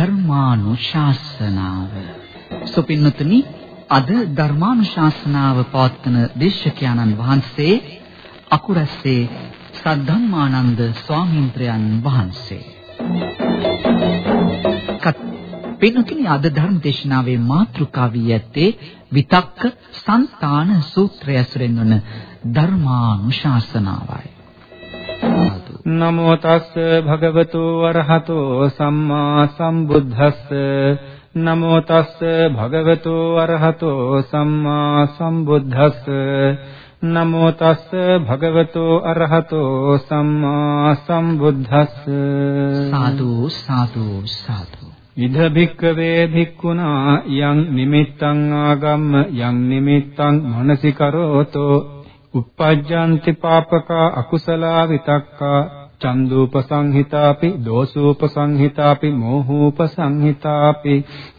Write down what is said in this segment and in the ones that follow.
ධර්මානුශාසනාව සුපින්නතුනි අද ධර්මානුශාසනාව පවත්වන දේශකයන්න් වහන්සේ අකුරැස්සේ සද්ධම්මානන්ද ස්වාමීන්ද්‍රයන් වහන්සේ පින්තුනි අද ධර්ම දේශනාවේ මාතෘකාව වී ඇත්තේ විතක්ක සංතාන සූත්‍රය ඇසුරෙන් වන ධර්මානුශාසනාවයි. නමෝ තස්ස භගවතු වරහතෝ සම්මා සම්බුද්දස්ස. නමෝ තස්ස භගවතු වරහතෝ සම්මා සම්බුද්දස්ස. නමෝ තස්ස භගවතු අරහතෝ සම්මා සම්බුද්දස්ස. සාදු සාදු සාදු. ඉද භික්කවේ භික්ඛුනා යං නිමිත්තං ආගම්ම යං නිමිත්තං මනසිකරෝතෝ uppajjanti papaka akusala vitakka චන්දුපසංහිතාපි දෝසූපසංහිතාපි මෝහූපසංහිතාපි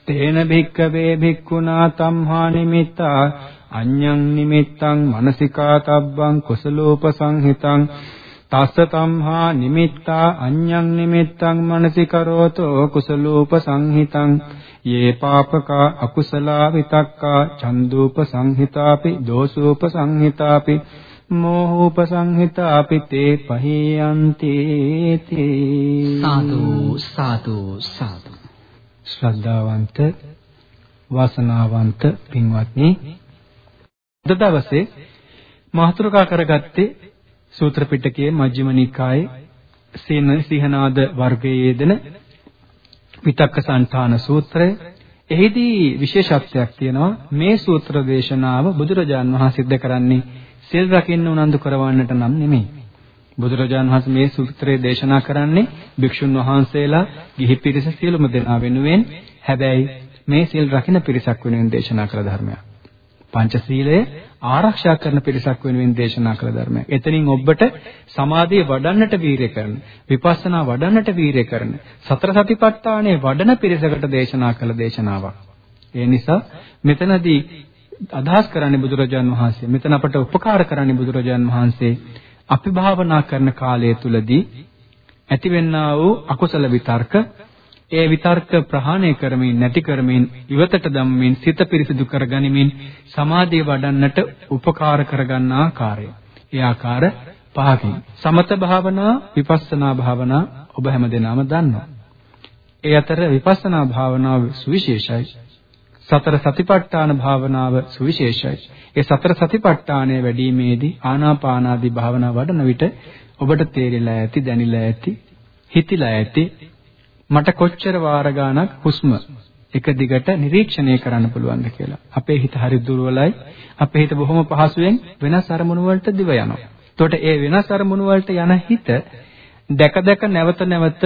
තේන භික්කවේ භික්ඛුනා තම්හා නිමිත්තා අඤ්ඤං නිමිත්තං මනසිකාතබ්බං කුසලෝපසංහිතං තස්ස තම්හා නිමිත්තා අඤ්ඤං නිමිත්තං මනසිකරෝතෝ කුසලෝපසංහිතං යේ පාපකා අකුසලා විතක්කා චන්දුපසංහිතාපි දෝසූපසංහිතාපි මෝහූපසංහිතාපි තේ පහියන්ති තේ. සාදු සාදු සාදු. ශ්‍රද්ධාවන්ත වාසනාවන්ත පින්වත්නි අද දවසේ මාතෘකා කරගත්තේ සූත්‍ර පිටකයේ මජ්ක්‍ධිම නිකායේ සීන සිහනාද වර්ගයේ යෙදෙන විතක්ක සංඨාන සූත්‍රය. එහිදී විශේෂත්වයක් තියෙනවා මේ සූත්‍ර දේශනාව බුදුරජාන් වහන්සේ සිද්ධ කරන්නේ සිල් රකින්න උනන්දු කරවන්නට නම් නෙමෙයි. බුදුරජාන් වහන්සේ මේ සූත්‍රය දේශනා කරන්නේ භික්ෂුන් වහන්සේලා ගිහි පිරිස සියලුම දෙනා වෙනුවෙන් හැබැයි මේ සිල් රකින්න පිරිසක් වෙනුවෙන් දේශනා කළ ධර්මයක්. පංචශීලය ආරක්ෂා කරන පිරිසක් වෙනුවෙන් දේශනා කළ ධර්මයක්. එතනින් ඔබට සමාධිය වඩන්නට වීරිය කරන, විපස්සනා වඩන්නට වීරිය කරන, සතර සතිපට්ඨානයේ වඩන පිරිසකට දේශනා කළ දේශනාවක්. ඒ නිසා මෙතනදී අදහස් කරන්නේ බුදුරජාන් වහන්සේ. මෙතන අපට උපකාර කරන්නේ බුදුරජාන් වහන්සේ. අපි භාවනා කරන කාලය තුලදී ඇතිවෙන්නා වූ අකුසල විතර්ක ඒ විතර්ක ප්‍රහාණය කරමින් නැති කරමින් ඉවතට දැම්මින් සිත පිරිසිදු කරගනිමින් සමාධිය වඩන්නට උපකාර කරගන්න ආකාරය. ඒ ආකාර පහකින්. සමත භාවනා, විපස්සනා භාවනා ඔබ හැමදෙනාම දන්නවා. ඒ අතර විපස්සනා භාවනාව සුවිශේෂයි. සතර සතිපට්ඨාන භාවනාව සුවිශේෂයි. ඒ සතර සතිපට්ඨානය වැඩිීමේදී ආනාපානාදී භාවනා වඩන විට ඔබට තේරිලා ඇති, දැනිලා ඇති, හිතිලා ඇති මට කොච්චර වාර ගාණක් හුස්ම එක දිගට නිරීක්ෂණය කරන්න පුළුවන්ද කියලා. අපේ හිත හරි දුර්වලයි. අපේ හිත බොහොම පහසුවෙන් වෙනස් අරමුණු වලට දිව යනවා. එතකොට ඒ වෙනස් අරමුණු වලට යන හිත දැක දැක නැවත නැවත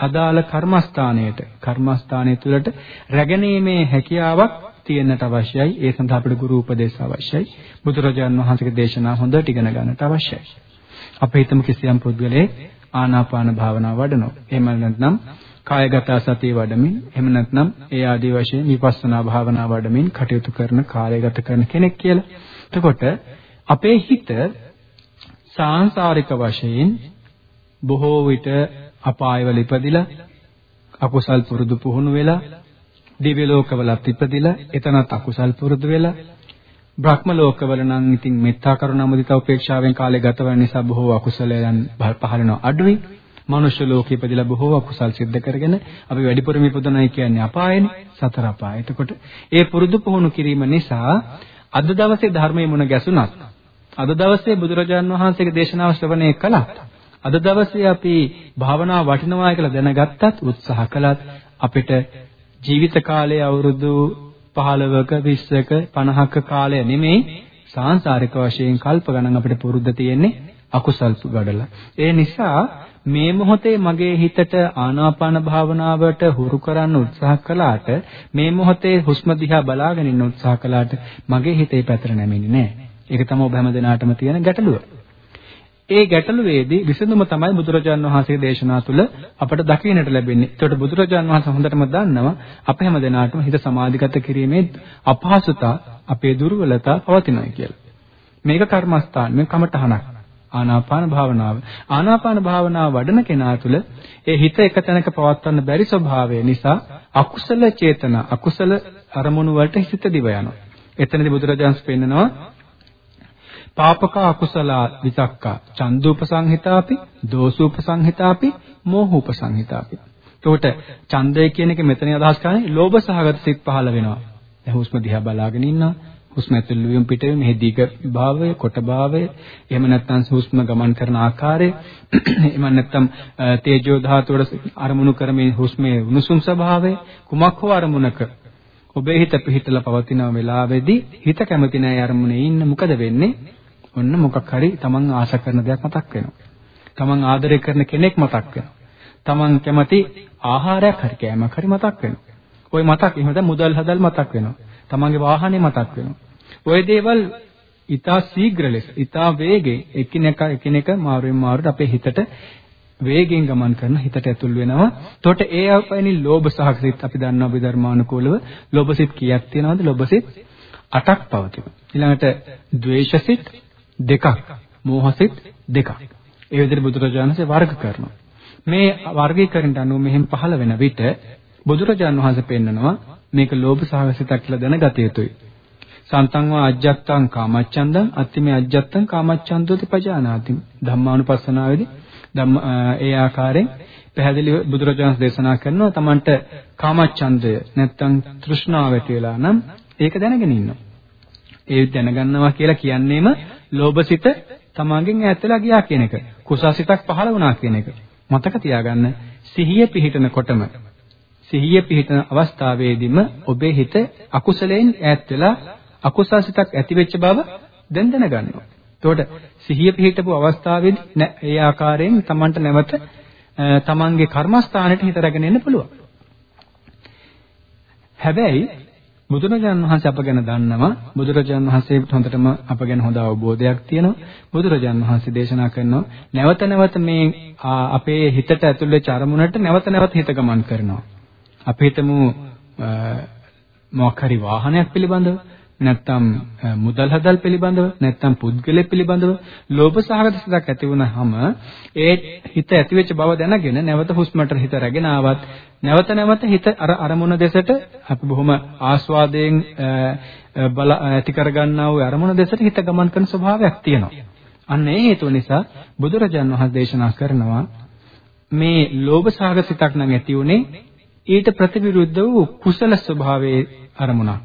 අදාළ කර්මස්ථානයට කර්මස්ථානය තුළට රැගෙනීමේ හැකියාවක් තියෙන්නට අවශ්‍යයි. ඒ සඳහා අපිට ගුරු උපදේශ අවශ්‍යයි. බුදුරජාන් වහන්සේගේ දේශනා හොඳට ඉගෙන ගන්නට අවශ්‍යයි. අපේ හිතමු කිසියම් පුද්ගලයෙක් ආනාපාන භාවනාව වඩනවා. එහෙම නැත්නම් කායගත සතිය වඩමින් එහෙම නැත්නම් ඒ ආදී වශයෙන් විපස්සනා භාවනා වඩමින් කටයුතු කරන කාර්යගත කරන කෙනෙක් කියලා. එතකොට අපේ හිත සාංශාරික වශයෙන් බොහෝ විට අපායවල ඉපදිලා අකුසල් පුරුදු පුහුණු වෙලා දිව්‍ය ලෝකවලත් ඉපදිලා එතනත් අකුසල් පුරුදු වෙලා බ්‍රහ්ම ලෝකවල නම් ඉතින් මෙත්තා කරුණා මුදිතා උපේක්ෂාවෙන් කාලය ගත වෙන නිසා බොහෝ අකුසලයන් පහළන අඩුයි. මනුෂ්‍ය ලෝකෙ ඉපදිලා බොහෝ අකුසල් සිද්ධ කරගෙන අපි වැඩිපුරම ඉපදුණයි කියන්නේ අපායනේ සතර අපාය. එතකොට ඒ පුරුදු පුහුණු කිරීම නිසා අද දවසේ ධර්මයේ මුණ ගැසුණත් අද දවසේ බුදුරජාන් වහන්සේගේ දේශනාව ශ්‍රවණය කළත් අද දවසේ අපි භාවනා වටිනවා කියලා දැනගත්තත් උත්සාහ කළත් අපිට ජීවිත කාලයේ අවුරුදු 15ක 20ක 50ක කාලය නෙමෙයි සාංශාරික වශයෙන් කල්ප ගණන් අපිට පුරුද්ද තියෙන්නේ අකුසල් ගඩලා. ඒ නිසා මේ මොහොතේ මගේ හිතට ආනාපාන භාවනාවට හුරු කරන්න උත්සාහ කළාට මේ මොහොතේ හුස්ම දිහා බලාගෙන ඉන්න උත්සාහ කළාට මගේ හිතේ පැතර නැමෙන්නේ නැහැ. ඒක තමයි ඔබ හැම දිනාටම තියෙන ගැටලුව. ඒ ගැටලුවේදී විසඳුම තමයි බුදුරජාන් වහන්සේගේ දේශනා තුළ අපට දකින්නට ලැබෙන්නේ. ඒකට බුදුරජාන් වහන්සේ හොඳටම දන්නවා අප හැම දිනාටම හිත සමාධිගත කිරීමේ අපහසුතා, අපේ දුර්වලතා පවතිනවා කියලා. මේක කර්මස්ථාන, මේක කමඨහනක්. ආනාපාන භාවනාව. ආනාපාන භාවනාව වඩන කෙනා තුළ ඒ හිත එක තැනක පවත්වන්න බැරි ස්වභාවය නිසා අකුසල චේතන අකුසල අරමුණු වලට හිත දිව යනවා. එතනදී බුදුරජාණන් පෙන්නනවා පාපක අකුසල විතක්කා චන්දුපසංහිතාපි දෝසුපසංහිතාපි මෝහූපසංහිතාපි. එතකොට ඡන්දය කියන එක මෙතන අදහස් කරන්නේ ලෝභ සහගත සිත් පහළ වෙනවා. දැන් හුස්ම දිහා බලාගෙන ඉන්නවා. හුස්ම ඇතුළු වීම පිට වීම මෙහි දිග භාවය කොට භාවය එහෙම නැත්නම් හුස්ම ගමන් කරන ආකාරය එහෙම නැත්නම් තේජෝ ධාතුවට අරමුණු කරමින් හුස්මේ උණුසුම් ස්වභාවය කුමක් හෝ අරමුණක ඔබේ හිත පිහිටලා පවතින වෙලාවේදී හිත කැමති නැහැ අරමුණේ ඉන්න මොකද වෙන්නේ? ඔන්න මොකක් හරි තමන් ආශ කරන දෙයක් මතක් වෙනවා. තමන් ආදරය කරන කෙනෙක් මතක් වෙනවා. තමන් කැමති ආහාරයක් හරි කෑමක් හරි මතක් වෙනවා. ওই මතක් එහෙම මුදල් හදල් මතක් වෙනවා. තමන්ගේ වාහනේ මතක් වෙනවා ওই දේවල් ඊටා ශීඝ්‍ර ලෙස ඊටා වේගෙන් එකිනෙක එකිනෙක මාරුවෙන් මාරුවට අපේ හිතට වේගෙන් ගමන් කරන හිතට ඇතුල් වෙනවා. එතකොට ඒ අපයිනි ලෝභ සහගත අපි දන්නවා විධර්මානුකූලව ලෝභසිත කීයක් තියෙනවද? ලෝභසිත 8ක් පවතිනවා. ඊළඟට ද්වේෂසිත දෙකක්, මෝහසිත දෙකක්. ඒ විදිහට බුදුරජාණන් වහන්සේ වර්ග කරනවා. මේ වර්ගීකරණයට අනුව මෙහෙම පහළ වෙන විට බුදුරජාණන් වහන්සේ පෙන්නනවා මේක ලෝභ සහගතයක් කියලා දැනගත යුතුයි. සන්තං වා අජ්ජත්තං කාමච්ඡන්දං අත්තිමේ අජ්ජත්තං කාමච්ඡන්දෝති පජානාති ධම්මානුපස්සනාවේදී ධම්ම ඒ ආකාරයෙන් පැහැදිලිව බුදුරජාණන් දේශනා කරනවා Tamanට කාමච්ඡන්දය නැත්තම් තෘෂ්ණාව ඇති වෙලා නම් ඒක දැනගෙන ඉන්නවා. ඒ දැනගන්නවා කියලා කියන්නේම ලෝභසිත තමන්ගෙන් ඈත්ලා ගියා කියන එක. කුසසිතක් පහළ වුණා කියන එක. මතක තියාගන්න සිහිය පිහිටනකොටම සිහිය පිහිටන අවස්ථාවේදීම ඔබේ හිත අකුසලයෙන් ඈත් වෙලා අකුසල් සිතක් ඇති වෙච්ච බව දැන් දැනගන්නවා. එතකොට සිහිය පිහිටපු අවස්ථාවේදී ඒ ආකාරයෙන් Tamanට නැවත Tamanගේ කර්මස්ථානෙට හිත රැගෙන එන්න පුළුවන්. හැබැයි බුදුරජාණන් වහන්සේ අප ගැන දන්නවා බුදුරජාණන් වහන්සේට හොඳටම අප ගැන හොඳ අවබෝධයක් තියෙනවා බුදුරජාණන් වහන්සේ දේශනා කරනවා නැවත නැවත මේ අපේ හිතට ඇතුල් වෙච්ච අරමුණට නැවත නැවත හිත ගමන් කරනවා අපි හිතමු මොකක් හරි වාහනයක් පිළිබඳව නැත්නම් මුදල් හදල් පිළිබඳව නැත්නම් පුද්ගලයෙක් පිළිබඳව ලෝභ සහගත සිතක් ඇති වුනහම ඒ හිත ඇතිවෙච්ච බව දැනගෙන නැවත හුස්මට හිත රැගෙන ආවත් නැවත නැවත හිත අර අරමුණ දෙසට අපි බොහොම ආස්වාදයෙන් බල ඇති කරගන්නා වූ අරමුණ දෙසට හිත ගමන් කරන ස්වභාවයක් තියෙනවා. අන්න ඒ හේතුව නිසා බුදුරජාන් වහන්සේ දේශනා කරනවා මේ ලෝභ සහගත සිතක් නම් ඇති උනේ ඊට ප්‍රතිවිරුද්ධ වූ කුසල ස්වභාවයේ අරමුණක්.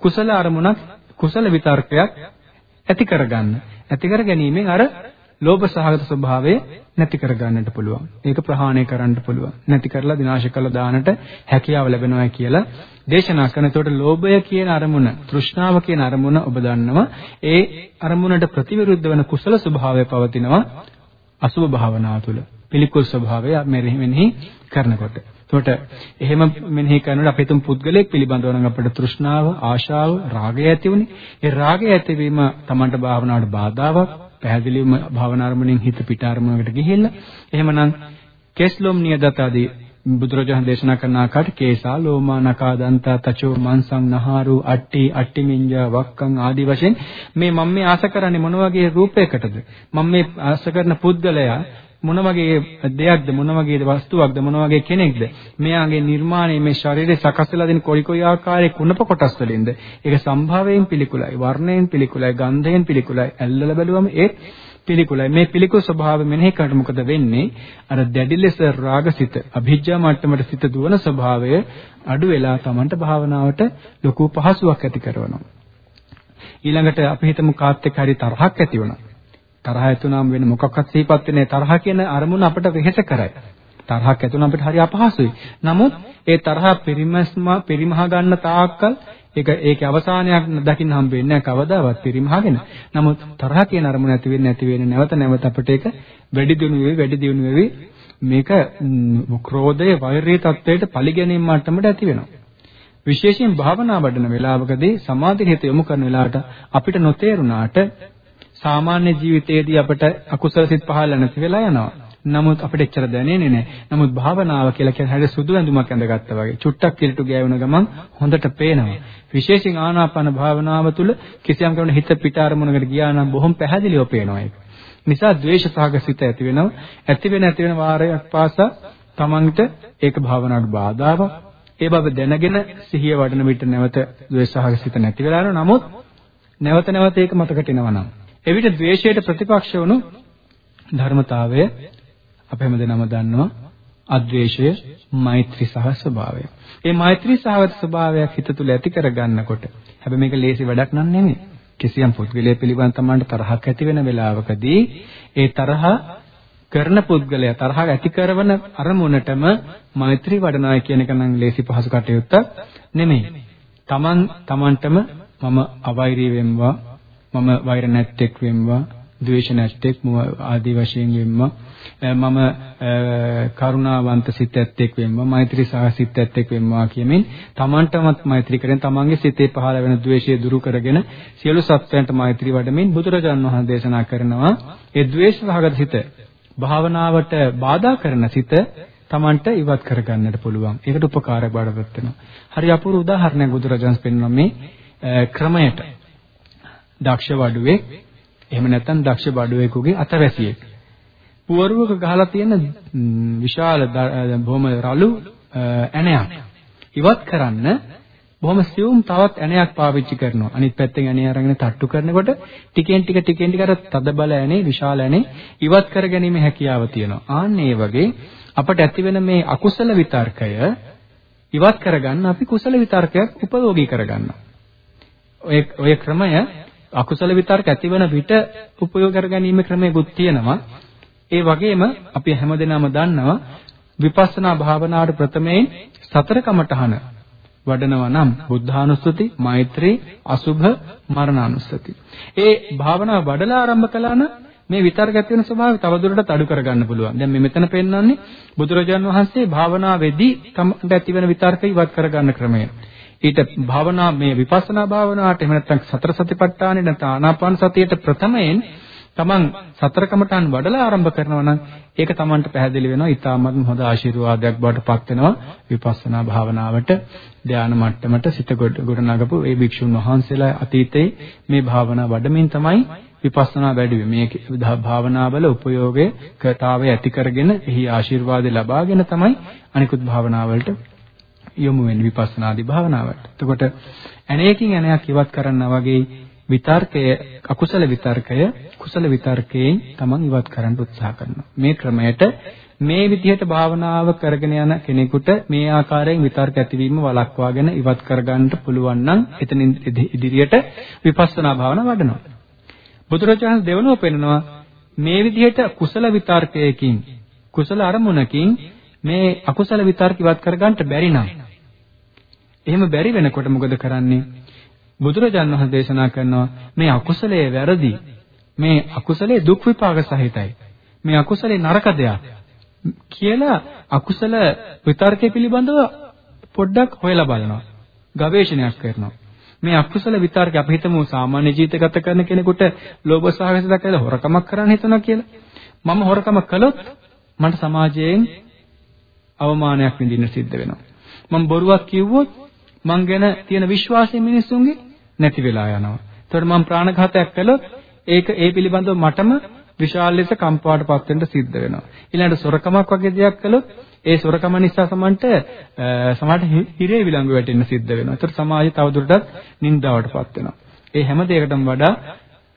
කුසල අරමුණක් කුසල විතර්කයක් ඇති කරගන්න. ඇති කර ගැනීමෙන් අර ලෝභ සහගත ස්වභාවය නැති කරගන්නට පුළුවන්. ඒක ප්‍රහාණය කරන්න පුළුවන්. නැති කරලා විනාශ කළා දානට හැකියාව ලැබෙනවා කියලා දේශනා කරන. එතකොට ලෝභය කියන අරමුණ, තෘෂ්ණාව කියන අරමුණ ඔබ දන්නවා. ඒ අරමුණට ප්‍රතිවිරුද්ධ වෙන කුසල ස්වභාවය පවතිනවා අසුභ භාවනාව තුළ. පිළිකුල් ස්වභාවය මෙනෙහි කරනකොට. එතකොට එහෙම මෙනෙහි කරනකොට අපි තුන් පුද්ගලයෙක් පිළිබඳව නම් අපිට තෘෂ්ණාව, ආශාව, රාගය ඇති වුනේ. ඒ රාගය ඇතිවීම Tamanට භාවනාවට බාධාවක්. පැහැදිලිවම භාවනාරමණයෙන් හිත පිට අරමුණකට ගිහිල්ලා එහෙමනම් කෙස්ලොම් නියදත ආදී බුදුරජාණන් දේශනා කරන ආකාරයට කේසා ලෝමා නකා දන්තා තචෝ මන්සං නහාරු අට්ටි අට්ටිමින්ජා වක්කං ආදී වශයෙන් මේ මම මේ ආස කරන්නේ මොන වගේ රූපයකටද මම මේ ආස කරන පුද්ගලයා මොන වගේ දෙයක්ද මොන වගේ වස්තුවක්ද මොන වගේ කෙනෙක්ද? මෙයාගේ නිර්මාණය මේ ශරීරය සකස් වෙලා දෙන කොයි කොයි ආකාරයේ කුණප කොටස් වලින්ද? ඒක සම්භාවයෙන් පිළිකුලයි වර්ණයෙන් පිළිකුලයි ගන්ධයෙන් පිළිකුලයි ඇල්ලලා බැලුවම ඒ පිළිකුලයි. මේ පිළිකුල් ස්වභාවය මෙනෙහි කරනකොට මොකද වෙන්නේ? අර දැඩි ලෙස රාගසිත අභිජ්ජා මට්ටමට සිත දුවන ස්වභාවය අඩු වෙලා Tamanට භාවනාවට ලොකු පහසුවක් ඇති කරනවා. ඊළඟට අපි හිතමු කාත් එක්ක හරි තරහක් ඇති වුණා. තරහ ඇතුණාම වෙන මොකක්වත් සිහිපත් වෙන්නේ තරහ කියන අරමුණ අපිට වෙහෙස කරයි. තරහක් ඇතුණාම අපිට හරි අපහසුයි. නමුත් ඒ තරහ පරිමස්ම පරිමහ ගන්න තාක්කල් ඒක ඒකේ අවසානයක් දකින්න හම්බ වෙන්නේ නැහැ කවදාවත් පරිමහගෙන. නමුත් තරහ කියන අරමුණ ඇති වෙන්නේ නැති වෙන්නේ නැවත නැවත අපිට ඒක වැඩි දියුණු වෙවි වැඩි දියුණු වෙවි මේක ක්‍රෝධයේ වෛරී තත්වයට පරිගැනීම මට්ටමට ඇති වෙනවා. විශේෂයෙන් භාවනා වඩන වෙලාවකදී සමාධි හිත යොමු කරන වෙලාවට අපිට නොතේරුණාට සාමාන්‍ය ජීවිතයේදී අපිට අකුසල සිත් පහළ නැති වෙලා යනවා. නමුත් අපිට එච්චර දැනෙන්නේ නැහැ. නමුත් භාවනාව කියලා කියන්නේ හරියට සුදු ඇඳුමක් ඇඳගත්තා වගේ. චුට්ටක් කිලටු ගෑවුන ගමන් හොඳට පේනවා. විශේෂයෙන් ආනාපාන භාවනාව තුළ කිසියම් කෙනෙකුට හිත පිට අරමුණකට ගියා නම් බොහොම පැහැදිලිව පේනවා ඒක. නිසා ද්වේෂ සහගසිත ඇති වෙනවා. ඇති වෙන ඇති වෙන වාරයක් පාසා තමන්ට ඒක භාවනාවට බාධාවක්. ඒ බව දැනගෙන සිහිය වඩන විට නැවත ද්වේෂ සහගසිත නැති වෙලා යනවා. නමුත් නැවත නැවත ඒක මතකට එනවා නම් එවිට ද්වේෂයට ප්‍රතිපක්ෂ වුණු ධර්මතාවය අප හැමදෙනාම දන්නවා අද්වේෂය මෛත්‍රී සහ ස්වභාවය. මේ මෛත්‍රී සහගත ස්වභාවයක් හිත තුළ ඇති කරගන්නකොට හැබැයි මේක ලේසි වැඩක් නන් නෙමෙයි. කිසියම් පුද්ගලයෙක් පිළිබඳ තමන්ට තරහක් ඇති වෙන වෙලාවකදී ඒ තරහ කරන පුද්ගලයා තරහ ඇති කරන අරමුණටම මෛත්‍රී වඩනවා කියන එක නම් ලේසි පහසු කටයුත්තක් නෙමෙයි. තමන් තමන්ටම මම අවෛරී වෙම්වා මම වෛර නැත්තේක් වෙම්වා ද්වේෂ නැත්තේක් ආදී වශයෙන් වෙම්වා මම කරුණාවන්ත සිත ඇත්තෙක් වෙම්වා මෛත්‍රී සහ සිත ඇත්තෙක් වෙම්වා කියමින් තමන්ටමත් මෛත්‍රී කරගෙන තමන්ගේ සිතේ පහළ වෙන ද්වේෂය දුරු කරගෙන සියලු සත්වයන්ට මෛත්‍රී වඩමින් බුදුරජාන් වහන්සේ දේශනා කරනවා ඒ ද්වේෂ සහගත සිත භාවනාවට බාධා කරන සිත තමන්ට ඉවත් කරගන්නට පුළුවන්. ඒකට උපකාරයක් බඩපත් වෙනවා. හරි අපූර්ව උදාහරණයක් බුදුරජාණන් පෙන්වන මේ ක්‍රමයට. දක්ෂ වඩුවෙක් එහෙම නැත්නම් දක්ෂ බඩුවෙකුගේ අතවැසියෙක්. පුවරුවක ගහලා තියෙන විශාල බොහොම රළු ඇණයක් ඉවත් කරන්න බොහොම සියුම් තවත් ඇණයක් පාවිච්චි කරනවා. අනිත් පැත්තෙන් ඇණය අරගෙන තට්ටු කරනකොට ටිකෙන් ටික ටිකෙන් ටික අර තද බල ඇණේ විශාල ඇණේ ඉවත් කර ගැනීම හැකියාව තියෙනවා. ආන්න ඒ වගේ අපට ඇතිවෙන මේ අකුසල විතර්කය ඉවත් කරගන්න අපි කුසල විතර්කයක් උපයෝගී කරගන්නවා. ඔය ඔය ක්‍රමය අකුසල විතර්ක ඇතිවන විට උපයෝග කරගැනීමේ ක්‍රමයකුත් තියෙනවා. ඒ වගේම අපි හැමදෙනාම දන්නවා විපස්සනා භාවනාවට ප්‍රථමයෙන් සතර කමඨහන වඩනවා නම් බුද්ධානුස්සති, මෛත්‍රී, අසුභ, මරණානුස්සති. ඒ භාවනාව වඩලා ආරම්භ කළා නම් මේ විතර්ක ඇති වෙන ස්වභාවය තවදුරටත් අඩු කරගන්න පුළුවන්. දැන් මේ මෙතන පෙන්වන්නේ බුදුරජාන් වහන්සේ භාවනාවේදී තමන්ට ඇති වෙන විතර්ක ඉවත් කරගන්න ක්‍රමය. ඊට භාවනා මේ විපස්සනා භාවනාවට එහෙම නැත්නම් සතර සතිපට්ඨානෙ නැත්නම් ආනාපාන සතියට ප්‍රථමයෙන් තමන් සතර කමඨාන් වඩලා ආරම්භ කරනවා නම් ඒක තමන්ට පැහැදිලි වෙනවා. ඊටමත් හොඳ ආශිර්වාදයක් බවට පත් වෙනවා විපස්සනා භාවනාවට. ධානා මට්ටමට සිත ගොඩනගපු ඒ භික්ෂුන් වහන්සේලා අතීතයේ මේ භාවනා වඩමින් තමයි විපස්සනා වැඩි මේ භාවනාවල උපයෝගයේ කතාවේ ඇති කරගෙන එහි ආශිර්වාද ලබාගෙන තමයි අනිකුත් භාවනාවලට යොමු වෙන්නේ විපස්සනාදී භාවනාවට. එතකොට ඇණයකින් ඇණයක් ඉවත් කරන්නා වගේ විතර්කය අකුසල විතර්කය කුසල විතර්කයෙන් තමන් ඉවත් කරන්න උත්සාහ කරනවා. මේ ක්‍රමයට මේ විදිහට භාවනාව කරගෙන යන කෙනෙකුට මේ ආකාරයෙන් විතර්ක ඇතිවීම වළක්වාගෙන ඉවත් කරගන්න පුළුවන් නම් එතනින් ඉදිරියට විපස්සනා භාවනාව වඩනවා. බුදුරජාණන් දෙවනෝ පෙන්නනවා මේ විදිහට කුසල විතර්කයකින් කුසල අරමුණකින් මේ අකුසල විතර්ක ඉවත් කරගන්න බැරි නම් එහෙම බැරි වෙනකොට මොකද කරන්නේ? බුදුරජාන් වහන්සේ දේශනා කරනවා මේ අකුසලයේ වැරදි. මේ අකුසලයේ දුක් විපාක සහිතයි. මේ අකුසලේ නරක දෙයක් කියලා අකුසල විතර්කයේ පිළිබඳව පොඩ්ඩක් හොයලා බලනවා. ගවේෂණයක් කරනවා. මේ අකුසල විතර්ක අපි හිතමු සාමාන්‍ය ජීවිත ගත කරන කෙනෙකුට ලෝභ සහගත කියලා හොරකමක් කරන්න හිතනවා කියලා. මම හොරකම කළොත් මට සමාජයෙන් අවමානයක් විඳින්න සිද්ධ වෙනවා. මම බොරුවක් කිව්වොත් මං ගැන තියෙන විශ්වාසය මිනිස්සුන්ගේ නැති වෙලා යනවා. ඒතකොට මම ප්‍රාණඝාතයක් කළොත් ඒක ඒ පිළිබඳව මටම විශාල ලෙස කම්පාවටපත් වෙන්න සිද්ධ වෙනවා. ඊළඟට සොරකමක් වගේ දෙයක් කළොත් ඒ සොරකම නිසා සමන්ට සමහරට හිරේ විලංගු වැටෙන්න සිද්ධ වෙනවා. ඒතර සමාජය තවදුරටත් නින්දාවටපත් වෙනවා. ඒ හැම දෙයකටම වඩා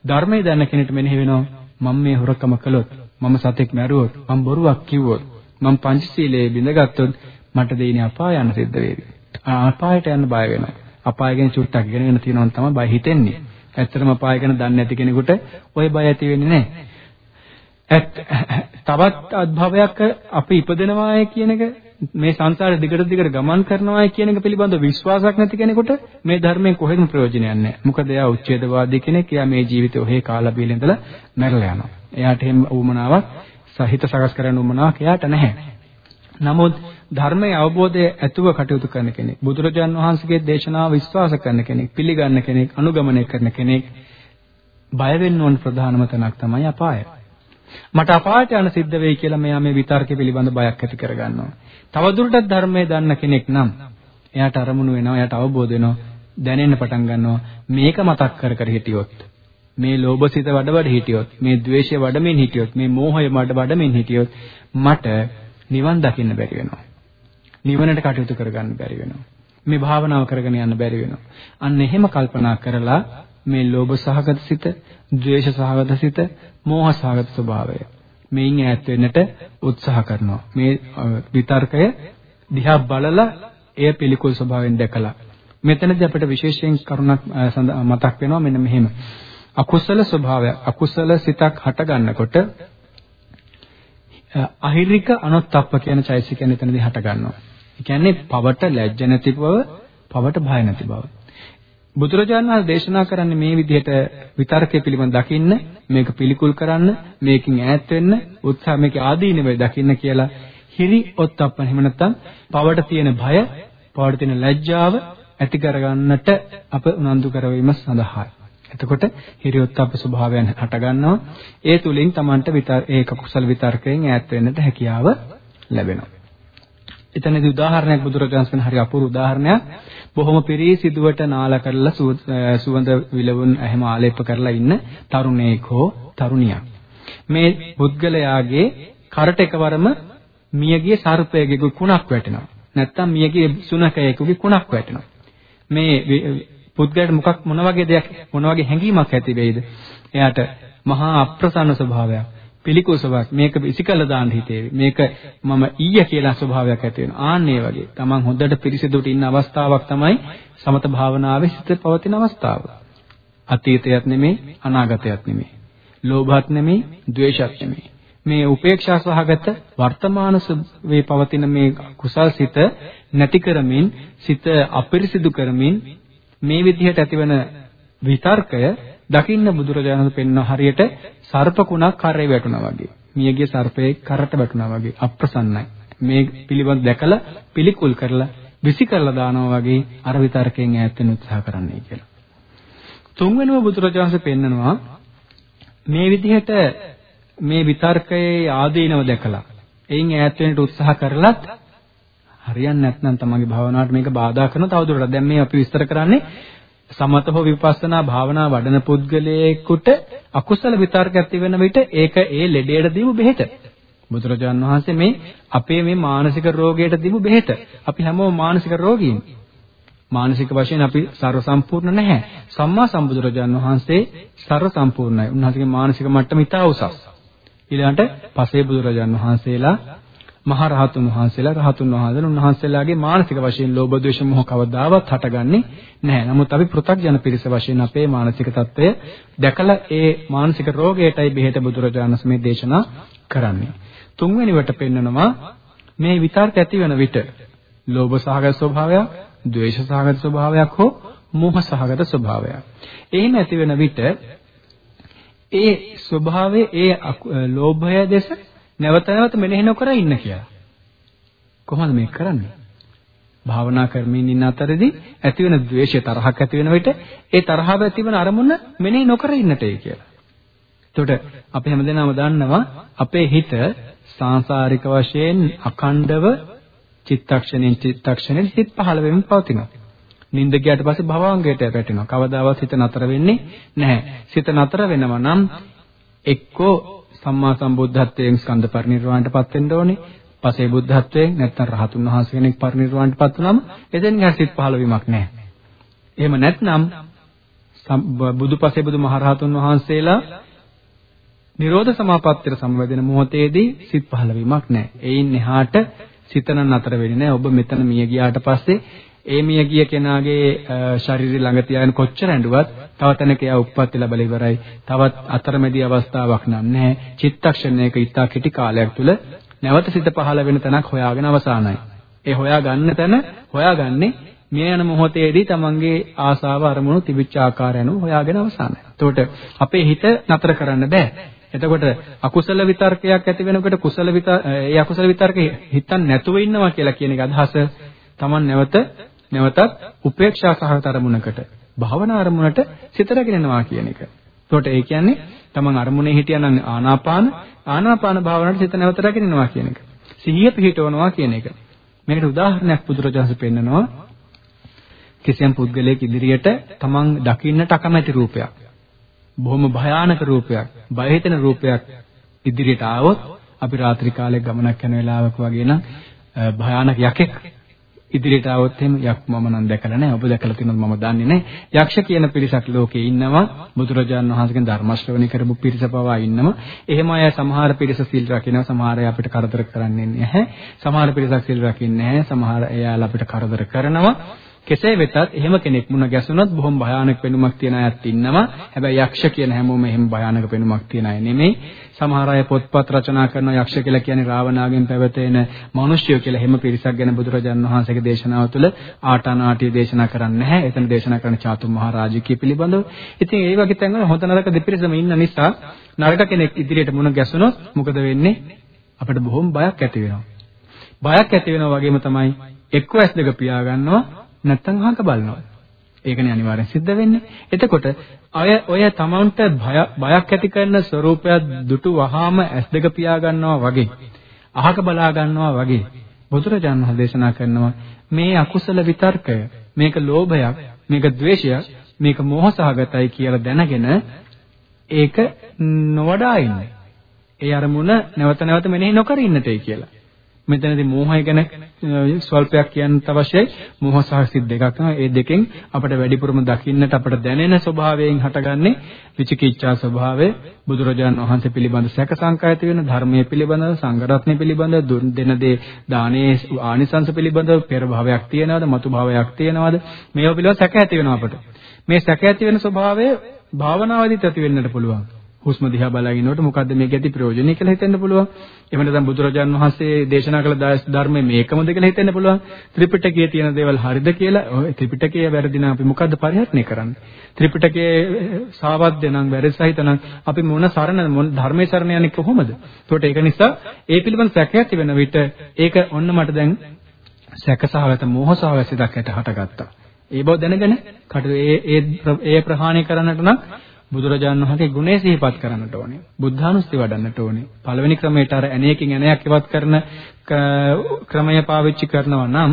ධර්මයේ දන්න කෙනෙකුට මෙනෙහි වෙනවා මම මේ හොරකම කළොත් මම සතෙක් මැරුවොත් මම බොරුවක් කිව්වොත් මම පංචශීලයේ බිඳගත්තොත් මට දෙයිනේ අපාය යන්න සිද්ධ වේවි. අපායට යන්න බය වෙනවා. අපාය ගැන චුට්ටක් ඉගෙනගෙන තියෙනවා තමයි බය හිතෙන්නේ. ඇත්තටම අපාය ගැන දන්නේ නැති කෙනෙකුට ওই බය ඇති වෙන්නේ නැහැ. තවත් අත්භවයක් අපි ඉපදෙනවාය කියන එක මේ සංසාරේ දිගට දිගට ගමන් කරනවායි කියන එක පිළිබඳව විශ්වාසයක් නැති කෙනෙකුට මේ ධර්මයෙන් කොහෙත්ම ප්‍රයෝජනයක් නැහැ. මොකද එයා උච්ඡේදවාදී කෙනෙක්. එයා මේ ජීවිතේ ඔහේ කාලා බීලා ඉඳලා මැරලා යනවා. එයාට එහෙම උවමනාවක් සහිත සකස් කරන්න උවමනාවක් එයාට නැහැ. නමුත් ධර්මයේ අවබෝධය ඇතුව කටයුතු කරන කෙනෙක් බුදුරජාන් වහන්සේගේ දේශනාව විශ්වාස කරන කෙනෙක් පිළිගන්න කෙනෙක් අනුගමනය කරන කෙනෙක් බය වෙන්න ඕන ප්‍රධානම තැනක් තමයි අපාය. මට අපායට යන සිද්ධ වෙයි කියලා මෙයා මේ විතර්ක පිළිබඳ බයක් ඇති කරගන්නවා. තවදුරටත් ධර්මයේ දන්න කෙනෙක් නම් එයාට අරමුණු වෙනවා, එයාට අවබෝධ වෙනවා, දැනෙන්න පටන් ගන්නවා මේක මතක් කර කර හිටියොත් මේ ලෝභසිත වඩ වඩ හිටියොත් මේ ද්වේෂය වඩමින් හිටියොත් මේ මෝහය වඩ වඩමින් හිටියොත් මට නිවන් දකින්න බැරි වෙනවා. නිවනට කටයුතු කරගන්න බැරි වෙනවා. මේ භාවනාව කරගෙන යන්න බැරි වෙනවා. අන්න එහෙම කල්පනා කරලා මේ ලෝභ සහගත සිත, ද්වේෂ සහගත සිත, මෝහ සහගත ස්වභාවය මේන් ඈත් වෙන්නට උත්සාහ කරනවා. මේ විතර්කය දිහා බලලා එය පිළිකුල් ස්වභාවයෙන් දැකලා මෙතනදී අපිට විශේෂයෙන් කරුණක් මතක් වෙනවා මෙන්න මෙහෙම. අකුසල ස්වභාවය අකුසල සිතක් හට ගන්නකොට අහිරික අනොත්ප්ප කියන චෛසිකයන් එතනදී හට ගන්නවා. ඒ කියන්නේ පවට ලැජ්ජ නැති බව, පවට භය නැති බව. බුදුරජාණන් වහන්සේ දේශනා කරන්නේ මේ විදිහට විතර්කයේ පිළිබඳ දකින්න, මේක පිළිකුල් කරන්න, මේකෙන් ඈත් වෙන්න, උත්සාහ මේක ආදීනවේ දකින්න කියලා හිරි ඔත්තප්ප එහෙම නැත්නම් පවට තියෙන භය, පවට තියෙන ලැජ්ජාව ඇති කරගන්නට අප උනන්දු කරවීම සඳහායි. එතකොට හිරියොත්ප්ප ස්වභාවයන් හට ගන්නවා. ඒ තුලින් Tamanට විතර ඒක කුසල විතර්කයෙන් ඈත් වෙන්නට හැකියාව ලැබෙනවා. එතනදී උදාහරණයක් බුදුරජාණන් වහන්සේ හරි අපූර්ව උදාහරණයක්. බොහොම පිරිසිදුවට නාලා කරලා සුවඳ විලවුන් එහෙම ආලේප කරලා ඉන්න තරුණයෙක් හෝ තරුණියක්. මේ පුද්ගලයාගේ කරට එකවරම මියගිය සර්පයෙකුගේ කුණක් වැටෙනවා. නැත්තම් මියගිය සුනකයෙකුගේ කුණක් වැටෙනවා. මේ පුද්ගලයාට මොකක් මොන වගේ දෙයක් මොන වගේ හැඟීමක් ඇති වෙයිද? එයාට මහා අප්‍රසන්න ස්වභාවයක්. පිළිකුල් ස්වභාවයක් මේක ඉසිකල දාන්න හිතේවි මේක මම ඊය කියලා ස්වභාවයක් ඇති වෙනවා. ආන්නේ වගේ. තමන් හොඳට පිරිසිදුට ඉන්න අවස්ථාවක් තමයි සමත භාවනාවේ සිත පවතින අවස්ථාව. අතීතයත් නෙමෙයි අනාගතයත් නෙමෙයි ලෝභත් නෙමෙයි ද්වේෂත් නෙමෙයි මේ උපේක්ෂා සහගත වර්තමාන වේ පවතින මේ කුසල් සිත නැති කරමින් සිත අපිරිසිදු කරමින් මේ විදිහට ඇතිවන විතර්කය දකින්න බුදුරජාණන් පෙන්වන හරියට සර්පකුණක් කරේ වැටුණා වගේ. මියගිය සර්පයෙක් කරට වැටුණා වගේ අප්‍රසන්නයි. මේ පිළිබඳ දැකලා පිළිකුල් කරලා විසි කරලා දානවා වගේ අර විතරකෙන් ඈත් වෙන්න උත්සාහ කරන්නයි කියලා. තුන්වෙනිව බුදුරජාණන් පෙන්නනවා මේ විදිහට මේ විතර්කයේ ආදීනව දැකලා එයින් ඈත් වෙන්න උත්සාහ කරලත් හරියන්නේ නැත්නම් තමන්ගේ භාවනාවට මේක බාධා කරන තවදුරටත් දැන් මේ අපි විස්තර කරන්නේ සමත හෝ විපස්සනා භාවනා වඩන පුද්ගලයෙකුට අකුසල විතර්ක ඇති වෙන විට ඒක ඒ ලෙඩේට දීපු බෙහෙත. බුදුරජාන් වහන්සේ මේ අපේ මේ මානසික රෝගයට දීපු බෙහෙත. අපි හැමෝම මානසික රෝගීන්. මානසික වශයෙන් අපි ਸਰව සම්පූර්ණ නැහැ. සම්මා සම්බුදුරජාන් වහන්සේ ਸਰව සම්පූර්ණයි. උන්වහන්සේගේ මානසික මට්ටම ඉතා උසස්. ඊළඟට පසේ බුදුරජාන් වහන්සේලා මහා රහතුන් වහන්සේලා රහතුන් වහන්සේලා උන්වහන්සේලාගේ මානසික වශයෙන් ලෝභ ද්වේෂ මොහ කවදාවත් හටගන්නේ නැහැ. නමුත් අපි පෘථග්ජන පිරිස වශයෙන් අපේ මානසික తত্ত্বය දැකලා ඒ මානසික රෝගයටයි බෙහෙත බුදුරජාණන් මේ දේශනා කරන්නේ. තුන්වෙනිවට පෙන්නනවා මේ විතර්ක ඇති වෙන විට ලෝභ සහගත ස්වභාවයක්, ද්වේෂ සහගත ස්වභාවයක් හෝ මෝහ සහගත ස්වභාවයක්. එහෙම ඇති වෙන විට ඒ ස්වභාවයේ ඒ ලෝභය දෙස නැවත නැවත මෙනෙහි නොකර ඉන්න කියලා. කොහොමද මේක කරන්නේ? භාවනා කරමින් ඉන්න අතරේදී ඇති වෙන ද්වේෂය තරහක් ඇති වෙන විට ඒ තරහව ඇති වෙන අරමුණ මෙනෙහි නොකර ඉන්නටයි කියලා. එතකොට අපි හැමදේනම දන්නවා අපේ හිත සාංශාරික වශයෙන් අඛණ්ඩව චිත්තක්ෂණෙන් චිත්තක්ෂණෙන් හිත පහළ වෙමින් පවතිනවා. නිින්ද ගියාට පස්සේ භවංගයට වැටෙනවා. කවදාවත් හිත නතර වෙන්නේ නැහැ. සිත නතර වෙනවා නම් එක්කෝ සම්මා සම්බුද්ධත්වයෙන් ස්කන්ධ පරිනිර්වාණයටපත් වෙන්න ඕනේ. පසේ බුද්ධත්වයෙන් නැත්නම් රහතුන් වහන්සේ කෙනෙක් පරිනිර්වාණයටපත් වුනම එතෙන් ගැසිත පහළ වීමක් නැහැ. එහෙම නැත්නම් බුදුපසේ බුදු මහරහතුන් වහන්සේලා නිරෝධ සමාපත්තියට සමවැදෙන මොහොතේදී සිත් පහළ වීමක් නැහැ. එයින් එහාට සිතන නතර වෙන්නේ නැහැ. ඔබ මෙතන මිය ගියාට පස්සේ ඒ මිය ගිය කෙනාගේ ශරීරය ළඟ තියාගෙන කොච්චර ඇඬුවත් තව තැනක එයා උප්පත්ති ලැබලා ඉවරයි. තවත් අතරමැදි අවස්ථාවක් නැහැ. චිත්තක්ෂණයක ඉතා කෙටි කාලයක් තුල නැවත සිත පහළ වෙන තැනක් හොයාගෙන අවසానයි. ඒ හොයාගන්න තැන හොයාගන්නේ මිය යන මොහොතේදී තමන්ගේ ආසාව අරමුණු තිබිච්ච ආකාරය අනුව හොයාගෙන අවසానයි. එතකොට අපේ හිත නතර කරන්න බෑ. එතකොට අකුසල විතර්කයක් ඇති වෙනකොට කුසල විතර ඒ අකුසල විතර්කේ හිතන්න නැතුව ඉන්නවා කියලා කියන එක අදහස තමන් නැවත නැවතත් උපේක්ෂා සහගත අරමුණකට භාවනා අරමුණට සිත රැගෙනවා කියන එක. එතකොට ඒ කියන්නේ තමන් අරමුණේ හිටියනම් ආනාපාන ආනාපාන භාවනාවට සිත නැවත රැගෙනවා කියන එක. සිහිය පිහිටවනවා කියන එක. මේකට උදාහරණයක් පුදුරජාස පෙන්නනවා. කිසියම් පුද්ගලයෙක් ඉදිරියට තමන් දකින්නට අකමැති රූපයක්. බොහොම භයානක රූපයක්, බය හිතෙන රූපයක් ඉදිරියට ආවොත් අපි රාත්‍රී කාලේ ගමනක් යන වෙලාවක වගේ නම් භයානක යකෙක් ඉදිරියට આવොත් එහෙම යක් මම නම් දැකලා නැහැ. ඔබ දැකලා තියෙනවද මම දන්නේ නැහැ. යක්ෂ කියන පිරිසක් ලෝකේ ඉන්නවා. බුදුරජාණන් වහන්සේගෙන් ධර්ම ශ්‍රවණය කරපු පිරිස පවා ඉන්නවා. එහෙම අය සමහර පිරිස සිල් රකින්නවා. සමහර අය අපිට කරදර කරන්නේ නැහැ. සමහර පිරිසක් සිල් රකින්නේ නැහැ. සමහර එයාලා අපිට කරදර කරනවා. කෙසේ වෙතත් එහෙම කෙනෙක් මුණ ගැසුණොත් බොහොම භයානක වෙනුමක් තියන අයත් ඉන්නවා. හැබැයි යක්ෂ කියන හැමෝම එහෙම භයානක වෙනුමක් තියන අය නෙමෙයි. සමහර අය පොත්පත් රචනා කරන යක්ෂ කියලා කියන්නේ රාවණාගෙන් පැවතෙන මිනිස්සුયો කියලා හැම පිරිසක් ගැන බුදුරජාණන් වහන්සේගේ දේශනාව තුළ ආටානාටිය දේශනා කරන්නේ නැහැ. එතන දේශනා කරන චාතුම් මහරජිකය පිළිබඳව. ඉතින් ඒ වගේ තැන්වල හොඳ නරක දෙපිරිසම ඉන්න නිසා නරක කෙනෙක් ඉදිරියට මුණ ගැසුණොත් මොකද වෙන්නේ? අපිට බොහොම බයක් ඇති වෙනවා. බයක් ඇති වෙනවා වගේම තමයි එක්ක ඇස් දෙක පියා ගන්නවා නැත්තම් අහක බලනවා. ඒකනේ අනිවාර්යෙන් සිද්ධ වෙන්නේ. එතකොට අය ඔය තමන්ට බයක් ඇති කරන ස්වરૂපයක් දුටු වහාම ඇස් දෙක පියා ගන්නවා වගේ අහක බලා ගන්නවා වගේ බුදුරජාණන් වහන්සේ දේශනා කරනවා මේ අකුසල විතර්කය මේක ලෝභයක් මේක ද්වේෂයක් මේක මෝහසහගතයි කියලා දැනගෙන ඒක නොවඩා ඉන්න. ඒ අරමුණ නැවත නැවත මෙනෙහි නොකර ඉන්නටයි කියලා. මෙතනදී මෝහය ගැන ස්වල්පයක් කියන්න අවශ්‍යයි. මෝහ සහ සිත් දෙකක් තමයි. ඒ දෙකෙන් අපිට වැඩිපුරම දකින්නට අපිට දැනෙන ස්වභාවයෙන් හටගන්නේ විචිකිච්ඡා ස්වභාවය. බුදුරජාණන් වහන්සේ පිළිබඳ සැක සංකා ඇති වෙන ධර්මයේ පිළිබඳව, සංඝරත්නය පිළිබඳව, දුන් දෙන දේ දානයේ ආනිසංස පිළිබඳව පෙර භාවයක් තියනවද, මතු භාවයක් තියනවද? මේවා පිළිබඳව සැක ඇති වෙනවා අපිට. මේ සැක ඇති වෙන ස්වභාවය භාවනාවේදීත් ඇති වෙන්නට පුළුවන්. හුස්ම දිහා බලනකොට මොකද්ද මේක ඇති ප්‍රයෝජනෙ කියලා හිතෙන්න පුළුවන්. එහෙම නැත්නම් බුදුරජාන් වහන්සේ දේශනා කළ ධර්මයේ මේකමද කියලා හිතෙන්න පුළුවන්. ත්‍රිපිටකයේ තියෙන දේවල් හරිද කියලා. ඔය ත්‍රිපිටකයේ වැරදි නම් අපි මොකද්ද පරිහරණය කරන්නේ? ත්‍රිපිටකයේ සාවද්ද නම් වැරදි සහිත නම් අපි මොන සරණ මොන ධර්මයේ සරණ යන්නේ කොහොමද? ඒකට ඒක නිසා ඒ පිළිබඳ සැකයක් තිබෙන විට ඒක ඔන්න මට දැන් සැකසහගත මෝහසහගත සිතක් ඇට හටගත්තා. ඒ බව දැනගෙන කටු ඒ ඒ ඒ ප්‍රහාණය කරන්නට නම් බුදුරජාණන් වහන්සේ ගුණය සිහිපත් කරන්නට ඕනේ. බුද්ධානුස්සති වඩන්නට ඕනේ. පළවෙනි ක්‍රමයට අර ඇණයකින් ඇණයක් ඉවත් කරන ක්‍රමය පාවිච්චි කරනවා නම්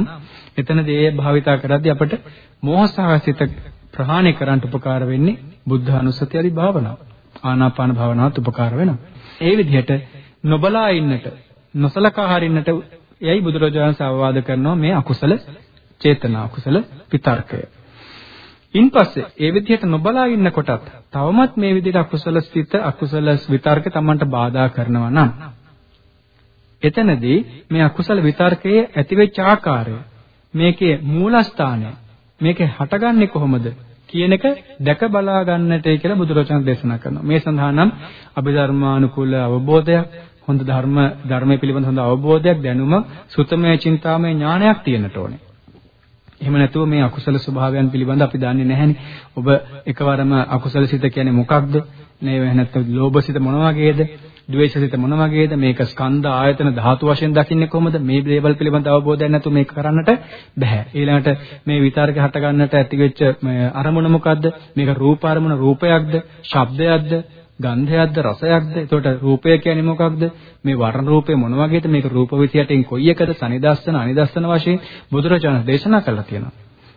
එතනදී ඒ භාවිතා කරද්දී අපට මෝහසහසිත ප්‍රහාණය කරන්න උපකාර වෙන්නේ බුද්ධානුස්සති ආදී භාවනාව. ආනාපාන භාවනාවත් උපකාර වෙනවා. ඒ විදිහට නොබලා ඉන්නට නොසලකා හරින්නට යයි බුදුරජාණන් සවවාද කරනවා මේ අකුසල චේතනා අකුසල විතර්කය. ඉන්පස්සේ ඒ විදිහට නොබලා ඉන්න කොටත් තවමත් මේ විදිහට අකුසල ස්ථිත අකුසල විතර්ක තමන්ට බාධා කරනවා නම් එතනදී මේ අකුසල විතර්කයේ ඇතිවෙච්ච ආකාරය මේකේ මූලස්ථානය මේකේ හටගන්නේ කොහොමද කියන එක දැක බලා ගන්නටයි කියලා බුදුරජාණන් දේශනා කරනවා. මේ සඳහා නම් අභිධර්මානුකූල අවබෝධයක් හොඳ ධර්ම ධර්මයේ පිළිබඳ හොඳ අවබෝධයක් දැනුම සුතමය චින්තාමය ඥානයක් තියෙන්නට ඕනේ. එහෙම නැතුව මේ අකුසල ස්වභාවයන් පිළිබඳ අපි දන්නේ නැහැනේ. ඔබ එකවරම අකුසල සිත කියන්නේ මොකක්ද? නේ නැත්නම් ලෝභ සිත මොන වගේද? ද්වේෂ සිත මොන වගේද? මේක ස්කන්ධ ආයතන ධාතු වශයෙන් දකින්නේ කොහොමද? මේ දේවල් පිළිබඳ අවබෝධයක් නැතුව මේක කරන්නට බෑ. ඊළඟට මේ විතර්ක හට ගන්නට ඇතිවෙච්ච අරමුණ මොකද්ද? මේක රූප අරමුණ රූපයක්ද? ශබ්දයක්ද? ගන්ධයක්ද රසයක්ද? එතකොට රූපය කියන්නේ මොකක්ද? මේ වර්ණ රූපේ මොන වගේද? මේක රූප 28න් කොයි එකද? සනිදස්සන අනිදස්සන වශයෙන් බුදුරජාණන් දේශනා කළා තියෙනවා.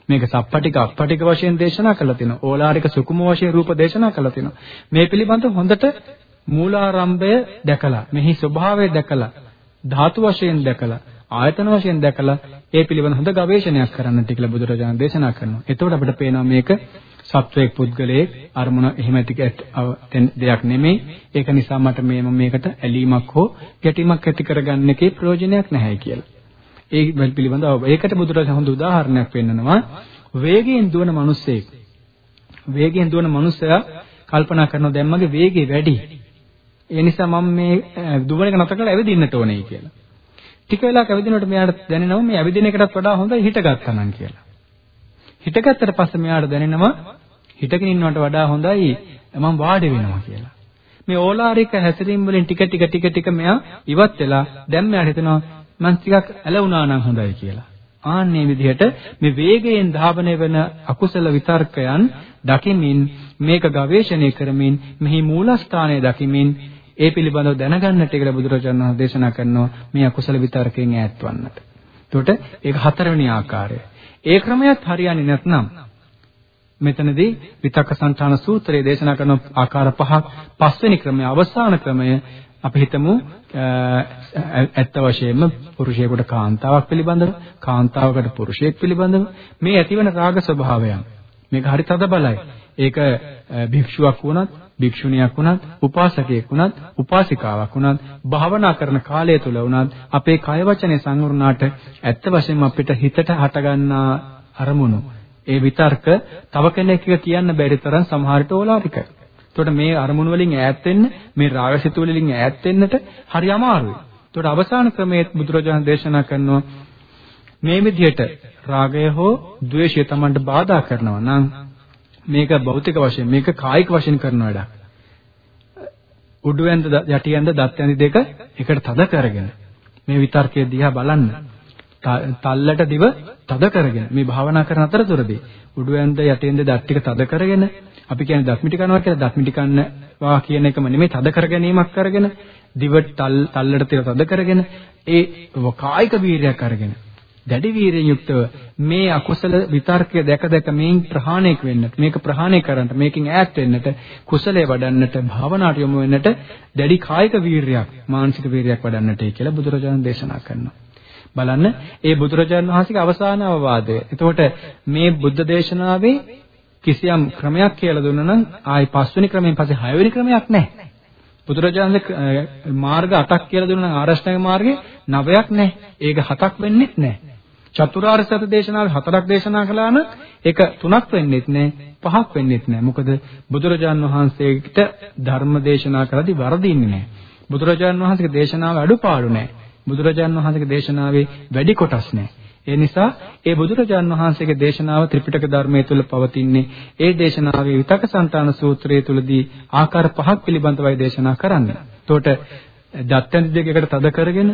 මේක සප්පටික අප්පටික වශයෙන් දේශනා කළා තියෙනවා. ඕලාරික සුකුම වශයෙන් රූප දේශනා කළා තියෙනවා. මේ පිළිබඳව හොඳට මූලාරම්භය දැකලා, මෙහි ස්වභාවය දැකලා, ධාතු වශයෙන් දැකලා, ආයතන වශයෙන් දැකලා ඒ පිළිබඳ හොඳ ගවේෂණයක් කරන්නට කියලා බුදුරජාණන් දේශනා කරනවා. එතකොට අපිට පේනවා මේක සත්වයක් පුද්ගලයෙක් අරමුණ එහෙම ඇති දෙයක් නෙමෙයි. ඒක නිසා මට මේ මේකට ඇලීමක් හෝ ගැටීමක් ඇති කරගන්න එකේ ප්‍රයෝජනයක් නැහැ කියලා. ඒ පිළිබඳව ඒකට බුදුරජාණන් හොඳ උදාහරණයක් පෙන්නනවා. වේගයෙන් දුවන මිනිස්සෙක්. වේගයෙන් දුවන මිනිසයා කල්පනා කරනවා දැන් මගේ වේගය වැඩි. ඒ නිසා මම මේ දුවන එක නතර කරලා ඇවිදින්නට ඕනේ කියලා. ටික වෙලාවක් ඇවිදිනකොට මෙයාට දැනෙනවා මේ ඇවිදින එකටත් වඩා හොඳයි හිටගත්තා නම් කියලා. හිටගත්තට පස්සේ මෙයාට දැනෙනවා හිටගෙන ඉන්නවට වඩා හොඳයි මම වාඩි වෙනවා කියලා. මේ ඕලාරික හැසිරීම වලින් ටික ටික ටික ටික මෙයා ඉවත් වෙලා දැන් මෙයාට හිතෙනවා මං ටිකක් ඇලුනා නම් හොඳයි කියලා. ආන්නේ විදිහට මේ වේගයෙන් ධාවනය වෙන අකුසල විතර්කයන් දකිමින් මේක ගවේෂණය කරමින් මෙහි මූලස්ථානය දකිමින් ඒ පිළිබඳව දැනගන්නට කියලා බුදුරජාණන් වහන්සේ දේශනා කරනවා මේ අකුසල විතර්කයෙන් ඈත්වන්නට. එතකොට ඒක හතරවෙනි ආකාරය. ඒ ක්‍රමයක් හරියන්නේ නැත්නම් මෙතනදී විතක්ක සංඨාන සූත්‍රයේ දේශනා කරන ආකාර පහක් පස්වෙනි ක්‍රමය අවසාන ක්‍රමය අපි හිතමු ඇත්ත වශයෙන්ම පුරුෂයෙකුට කාන්තාවක් පිළිබඳව කාන්තාවකට පුරුෂයෙක් පිළිබඳව මේ ඇතිවන රාග ස්වභාවයන්. මේක හරි තද බලයි. ඒක භික්ෂුවක් වුණත් භික්ෂුණියක් වුණත් උපාසකයෙක් වුණත් උපාසිකාවක් වුණත් භාවනා කරන කාලය තුල වුණත් අපේ කය වචනේ සංවරණාට ඇත්ත වශයෙන්ම අපිට හිතට හටගන්නා අරමුණු ඒ විතර්ක තව කෙනෙක් කියන්න බැරි තරම් සමහරට ඕලාරිකයි. එතකොට මේ අරමුණු වලින් ඈත් වෙන්න මේ රාගසිතු වලින් ඈත් වෙන්නට හරි අමාරුයි. එතකොට අවසාන ක්‍රමයේ බුදුරජාණන් දේශනා කරනවා මේ විදිහට රාගය හෝ ද්වේෂය Tamanට බාධා කරනවා නම් මේක භෞතික වශයෙන් මේක කායික වශයෙන් කරන වැඩක්. උඩුවෙන්ද යටියෙන්ද දත් ඇඳි දෙක එකට තද කරගෙන මේ විතර්කයේ දිහා බලන්න. තල්ලට දිව තද කරගෙන මේ භාවනා කරන අතරතුරදී උඩුවෙන්ද යටියෙන්ද දත් ටික තද කරගෙන අපි කියන්නේ දත් මිටි කනවා කියලා දත් මිටි කන්නවා කියන එකම නෙමෙයි තද කර ගැනීමක් කරගෙන දිව තල්ලට තියලා තද කරගෙන ඒ කායික වීර්යයක් අරගෙන දැඩි වීරියෙන් යුක්තව මේ අකුසල විතර්කය දැක දැක මේන් ප්‍රහාණය වෙන්නට මේක ප්‍රහාණය කරන්නට මේකෙන් ඈත් වෙන්නට කුසලයේ වඩන්නට භාවනාවට යොමු වෙන්නට දැඩි කායික වීරියක් මානසික වීරියක් වඩන්නටයි කියලා බුදුරජාණන් දේශනා කරනවා. බලන්න ඒ බුදුරජාණන් වහන්සේගේ අවසාන අවවාදය. එතකොට මේ බුද්ධ දේශනාවේ කිසියම් ක්‍රමයක් කියලා දුන්නා නම් ආයි පස්වෙනි ක්‍රමයෙන් පස්සේ හයවෙනි ක්‍රමයක් නැහැ. බුදුරජාණන්ගේ මාර්ග 8ක් කියලා දුන්නා නම් ආරෂ්ඨාංග මාර්ගේ 9ක් නැහැ. ඒක 7ක් වෙන්නේ නැහැ. චතුරාර්ය සත්‍ය දේශනාවේ හතරක් දේශනා කළා නම් ඒක තුනක් වෙන්නේත් නැහැ පහක් වෙන්නේත් නැහැ මොකද බුදුරජාන් වහන්සේට ධර්ම දේශනා කරද්දී වරදින්නේ නැහැ බුදුරජාන් වහන්සේගේ දේශනාවේ අඩුපාඩු නැහැ බුදුරජාන් වහන්සේගේ දේශනාවේ වැඩි කොටස් නැහැ ඒ නිසා ඒ බුදුරජාන් වහන්සේගේ දේශනාව ත්‍රිපිටක ධර්මයේ තුල පවතින්නේ ඒ දේශනාවේ විතක සංතාන සූත්‍රයේ තුලදී ආකාර පහක් පිළිබඳවයි දේශනා කරන්නේ. එතකොට දත්තන් දෙකකට තද කරගෙන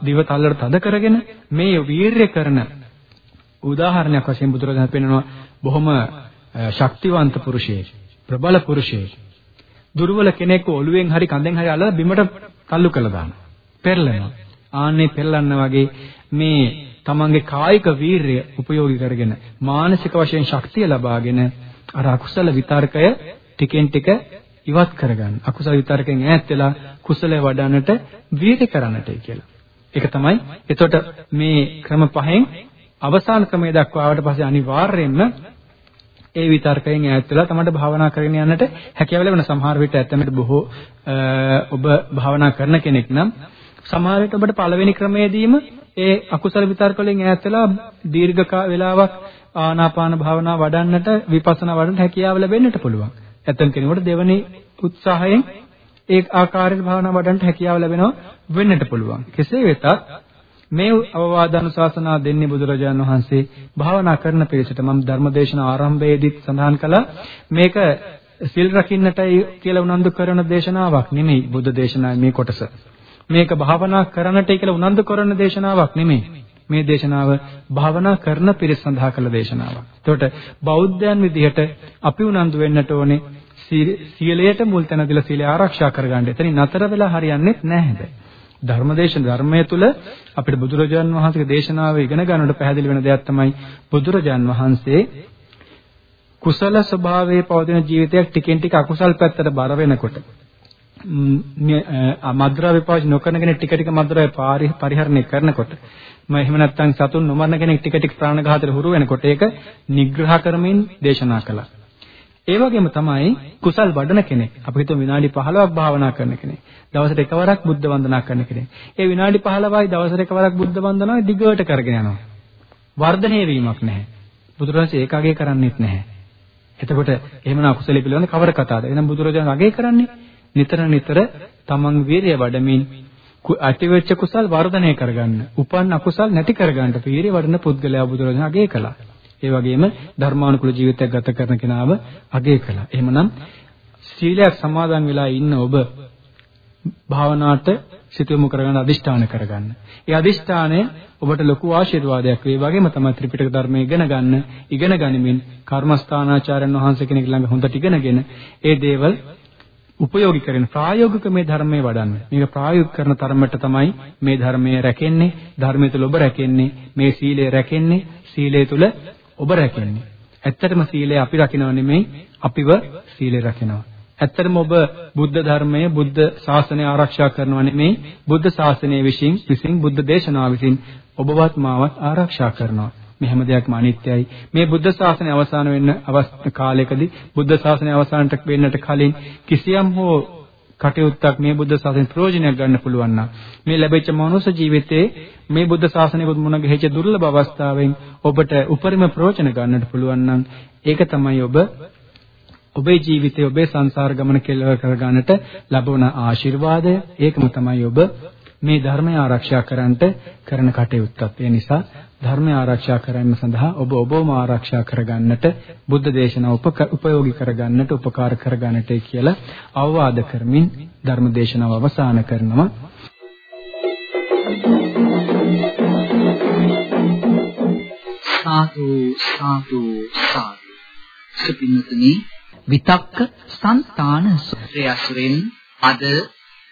දිව තල්ලට තද කරගෙන මේ වීරය කරන උදාහරණයක් වශයෙන් බුදුරජාණන් පෙන්වනවා. බොහොම ශක්තිවන්ත පුරුෂයෙක් ප්‍රබල පුරුෂයෙක්. දුර්වල කෙනෙක් ඔළුවෙන් හරි කඳෙන් හරි අල්ලලා බිමට තල්ලු කළා දානවා. පෙරලනවා. ආන්නේ පෙරලන්න වගේ මේ තමන්ගේ කායික වීරිය උපයෝගී කරගෙන මානසික වශයෙන් ශක්තිය ලබාගෙන අර අකුසල විතර්කය ටිකෙන් ටික ඉවත් කරගන්න. අකුසල විතරකෙන් ඈත් වෙලා කුසලයේ වඩන්නට වීර්ය කරන්නටයි කියලා. ඒක තමයි. එතකොට මේ ක්‍රම පහෙන් අවසාන ක්‍රමය දක්වා ආවට පස්සේ අනිවාර්යයෙන්ම ඒ විතර්කයෙන් ඈත් වෙලා තමයි භාවනා කරගෙන යන්නට හැකියාව ලැබෙන සමහර විට ඇත්තමට බොහෝ ඔබ භාවනා කරන කෙනෙක් නම් සමහර විට ඔබට පළවෙනි ක්‍රමයේදීම ඒ අකුසල විතර්ක වලින් ඈත් වෙලා දීර්ඝ වේලාවක් ආනාපාන භාවනා වඩන්නට විපස්සනා වඩන්නට හැකියාව ලැබෙන්නට පුළුවන්. ඇතම් කෙනෙකුට දෙවනි උත්සාහයෙන් ඒ ආකාරයට භාවනා වඩන්නට හැකියාව ලැබෙනවා වෙන්නට පුළුවන්. කෙසේ වෙතත් මේ අවවාද අනුශාසනා දෙන්නේ බුදුරජාණන් වහන්සේ භාවනා කරන පිළිසෙට මම ධර්මදේශන ආරම්භයේදීත් සඳහන් කළා මේක සිල් රකින්නටයි කියලා උනන්දු කරන දේශනාවක් නෙමෙයි බුද්ධ දේශනාවේ මේ කොටස. මේක භාවනා කරන්නටයි කියලා උනන්දු කරන දේශනාවක් නෙමෙයි. මේ දේශනාව භාවනා කරන පිරිස සඳහා කළ දේශනාවක්. එතකොට බෞද්ධයන් විදිහට අපි උනන්දු වෙන්නට ඕනේ සීලයට මුල් තැන දීලා සීලය ආරක්ෂා කරගන්න. එතනින් නතර වෙලා හරියන්නේ නැහැ හැබැයි. ධර්මදේශන ධර්මයේ තුල අපිට බුදුරජාන් වහන්සේගේ දේශනාව ඉගෙන ගන්නට පැහැදිලි වෙන දෙයක් තමයි බුදුරජාන් වහන්සේ කුසල ස්වභාවයේ පවතින ජීවිතයක් ටිකෙන් ටික අකුසල් පැත්තට බර වෙනකොට මද්ද්‍රව්‍ය පාවිච්චි නොකරන කෙනෙක් ටික ටික මද්ද්‍රව්‍ය පරිහරණය කරනකොට මම එහෙම නැත්නම් සතුන් නොමරන කෙනෙක් ටික ටික ප්‍රාණඝාතයට හුරු වෙනකොට ඒක නිග්‍රහ කරමින් දේශනා කළා. ඒ වගේම තමයි කුසල් වඩන කෙනෙක්. අපි හිතමු විනාඩි 15ක් භාවනා කරන කෙනෙක්. දවසට එකවරක් බුද්ධ වන්දනා කරන කෙනෙක්. ඒ විනාඩි 15යි දවසට එකවරක් බුද්ධ වන්දනාවයි දිගට කරගෙන යනවා. වර්ධනය වීමක් නැහැ. බුදුරජාණන් ඒකගේ කරන්නේත් නැහැ. එතකොට එහෙමනම් අකුසල පිළිබඳ කවර කතාවද? එහෙනම් බුදුරජාණන් අගේ කරන්නේ නිතර නිතර තමන් වීරිය වඩමින් ඇතිවෙච්ච කුසල් වර්ධනය කරගන්න. උපන් අකුසල් නැති කරගන්න වීරිය වඩන පුද්ගලයා බුදුරජාණන් අගේ කළා. ඒ වගේම ධර්මානුකූල ජීවිතයක් ගත කරන කෙනාව අගය කළා. එහෙමනම් සීලයක් සමාදන් වෙලා ඉන්න ඔබ භාවනාවට සිත යොමු කරගන්න අදිෂ්ඨාන කරගන්න. ඒ අදිෂ්ඨානය ඔබට ලොකු ආශිර්වාදයක් වේ. වගේම තමයි ත්‍රිපිටක ධර්මය ඉගෙන ගන්න, ඉගෙන ගනිමින් කර්මස්ථානාචාර්යන් වහන්සේ කෙනෙක් ළඟ හොඳට ඉගෙනගෙන ඒ දේවල් උපයෝගී කරගෙන ප්‍රායෝගික මේ ධර්මයේ වඩන්න. මේක ප්‍රායෝගික කරන තරමට තමයි මේ ධර්මයේ රැකෙන්නේ, ධර්මයේ තුල ඔබ රැකෙන්නේ, මේ සීලය රැකෙන්නේ, සීලය තුල ඔබ රැකෙන්නේ. ඇත්තටම සීලය අපි රකින්නව නෙමෙයි අපිව සීලය රකින්නවා. ඇත්තටම ඔබ බුද්ධ ධර්මය බුද්ධ ශාසනය ආරක්ෂා කරනවා නෙමෙයි බුද්ධ ශාසනය විසින් විසින් බුද්ධ දේශනාව විසින් ඔබවත් මාවත් ආරක්ෂා කරනවා. මේ හැම දෙයක්ම අනිත්‍යයි. මේ බුද්ධ ශාසනය අවසන් වෙන්න අවස්ථ කාලයකදී බුද්ධ ශාසනය අවසන්ට වෙන්නට කලින් කිසියම් හෝ කටයුත්තක් මේ බුද්ධ ශාසනයෙන් ප්‍රයෝජනයක් ගන්න පුළුවන් නම් මේ ලැබෙච්ච මනුෂ්‍ය ජීවිතේ මේ බුද්ධ ශාසනයකට මුණ ගැහිච්ච දුර්ලභ අවස්ථාවෙන් ඔබට උපරිම ප්‍රයෝජන ගන්නට පුළුවන් නම් ඒක තමයි ඔබ ඔබේ ජීවිතය ඔබේ සංසාර ගමන කෙලවර කරගන්නට ලැබුණ ආශිර්වාදය ඒකම තමයි ඔබ මේ ධර්මය ආරක්ෂා කරන්නට කරන කටයුත්තක්. ඒ නිසා ධර්මය ආරක්ෂා කරගන්න සඳහා ඔබ ඔබවම ආරක්ෂා කරගන්නට බුද්ධ දේශනාව උපයෝගී කරගන්නට උපකාර කරගන්නට කියලා අවවාද කරමින් ධර්ම දේශනාව අවසන් කරනවා. සාදු සාදු සාදු සුපින්නතුනි විතක්ක సంతාන සූත්‍රය අසුරෙන් අද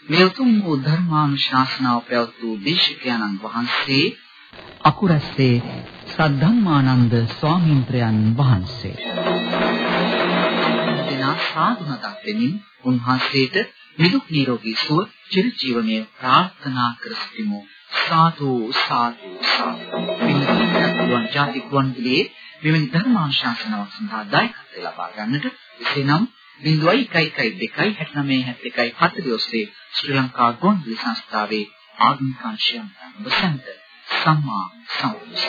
මේ උතුම් වූ ධර්මානුශාසනාව පැවැත් වූ දේශකයන්න් වහන්සේ අකුරැස්සේ සද්ධම්මානන්ද ස්වාමීන්ද්‍රයන් වහන්සේ. දෙනා සාදුනතක් දෙමින් උන්වහන්සේට නිදුක් නිරෝගී සුව චිරජීවනයේ ප්‍රාර්ථනා කර සිටිමු. සාදු සාදු සාදු. පිළිතුරුන් ජාති කුවන්විලේ මෙවැනි ධර්මානුශාසනාවක් සඳහා දායකත්වය ලබා ගන්නට එසේනම් 0.112 69 71 40 ඔස්සේ ශ්‍රී ලංකා ගුවන්විදුලි සංස්ථාවේ ආගමික අංශයන් වසන්ත සම්මා සම්බුද්ධ.